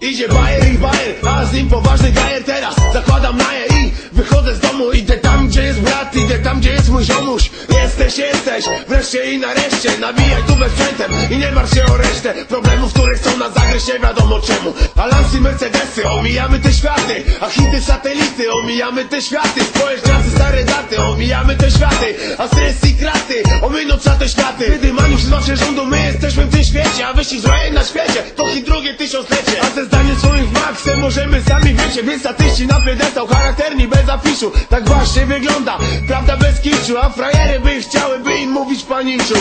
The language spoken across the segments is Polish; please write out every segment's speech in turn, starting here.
Idzie bajer i bajer, a z nim poważny gajer. Teraz Zakładam naje i wychodzę z domu. Idę tam gdzie jest brat, idę tam gdzie jest mój ziomuś Jesteś, wreszcie i nareszcie Nabijaj tu sprzętem i nie martw się o resztę Problemów, które chcą nas zagryźć nie wiadomo czemu. A i Mercedesy, omijamy te światy A hity satelity, omijamy te światy. Spojrz czasy, stare daty, omijamy te światy A stres i kraty, ominą te światy. Wydymani przez wasze rządu, my jesteśmy w tym świecie A wyścig zbrojeń na świecie, to hit drugie tysiąclecie. A ze zdaniem swoim maksem możemy sami wiecie Więc statyści na piedestał, charakterni bez afiszu Tak właśnie wygląda, prawda bez kiczu A frajery by chciały, by mówić paniczu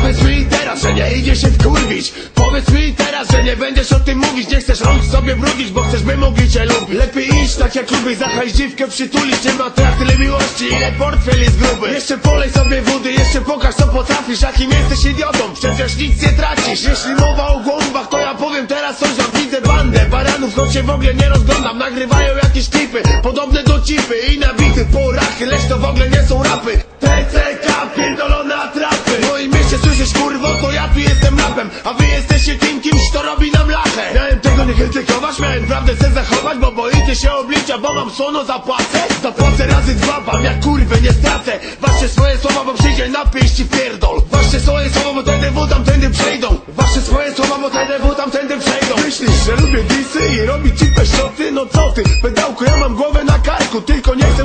Powiedz mi teraz, że nie idzie się wkurwić. Powiedz mi teraz, że nie będziesz o tym mówić. Nie chcesz rąk sobie brudzić, bo chcesz by mogli cię lubić. Lepiej iść tak jak lubię, zachaj dziwkę przytulić Nie ma teraz tyle miłości, ile portfel jest gruby. Jeszcze polej sobie wody, jeszcze pokaż co potrafisz. Jakim jesteś idiotą, przecież nic nie tracisz. Jeśli mowa o głąbach, to ja powiem teraz coś Wam widzę bandę. Baranów, choć się w ogóle nie rozglądam. Nagrywają jakieś klipy, podobne do cipy I nabity porachy, lecz to w ogóle nie są rapy. TCK, pierdolone rapem A wy jesteście tym kimś, kto robi nam lachę. Miałem tego nie krytykować, miałem prawdę se zachować Bo boicie się oblicza, bo mam słono zapłacę Zapłacę razy dwa, wam jak kurwy nie stracę. Wasze swoje słowa, bo przyjdzie na pięści pierdol. Wasze swoje słowa, bo TDW tamtędy przejdą. Wasze swoje słowa, bo TDW tamtędy przejdą. Myślisz, że lubię disy i robić ci peszoty? No co ty,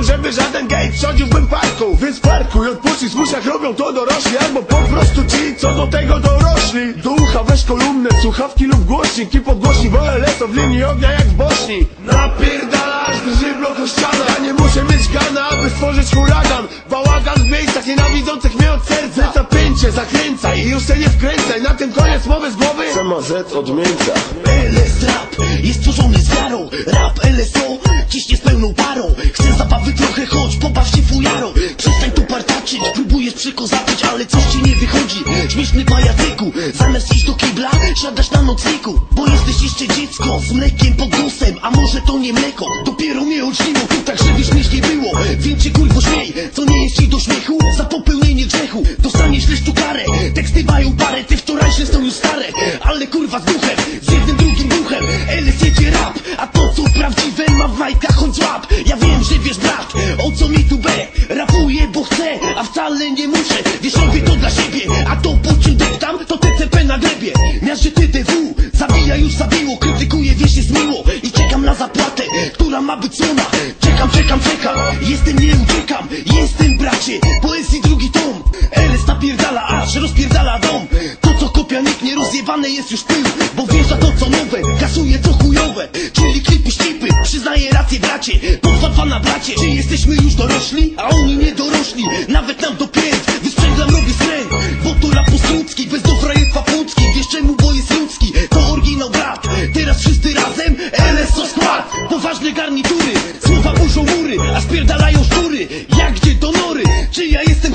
żeby żaden gej wchodził w bym parku Więc parkuj, odpuścić w robią to dorośli Albo po prostu ci, co do tego dorośli. Do ucha weź kolumnę, słuchawki lub głośnik I podgłośnik, bo lecą w linii ognia jak w Bośni. Napierdalasz, drży blok o ścianę Ja nie muszę mieć gana, aby stworzyć huragan. Bałagan w miejscach nienawidzących mnie od serca. Zapięcie, zakręcaj i już się nie wkręcaj Tym koniec mowy z głowy? CMZ odmięca LS Rap jest tworzony z wiarą. Rap LSO ciśnie z pełną parą. Chcę zabawy trochę, chodź pobaw się fujarą. Przestań tu partaczyć, próbujesz przykozaczyć Ale coś ci nie wychodzi, śmieszny pajacyku Zamiast iść do kibla, siadasz na nocniku. Bo jesteś jeszcze dziecko z mlekiem pod nosem A może to nie mleko, dopiero mnie oczniło Tu tak żeby śmiesznie było, więc cię kurwo śmiej Co nie a wcale nie muszę Wiesz, robię to dla siebie, a to po czym deptam To TCP na glebie, miażdżę TDW Zabija już zabiło, krytykuję, wiesz, jest miło. I czekam na zapłatę, która ma być słona. Czekam, czekam, czekam, jestem, nie uciekam. Jestem bracie, poezji drugi tom. LS napierdala, aż rozpierdala dom. To co kopia nikt nie rozjebane jest już pył Bo wjeżdża to co nowe, kasuje co chujowe daje rację bracie Pochwal pana bracie. Czy jesteśmy już dorośli? A oni nie dorośli. Nawet nam dopięt Wysprzęglam nowy skręt Bo to rap osuncki Bez dofrajerstwa puncki Wiesz czemu? Bo jest ludzki? To oryginał brat. Teraz wszyscy razem LSO skład. Poważne garnitury Słowa burzą mury A spierdalają szczury. Jak gdzie do nory Czy ja jestem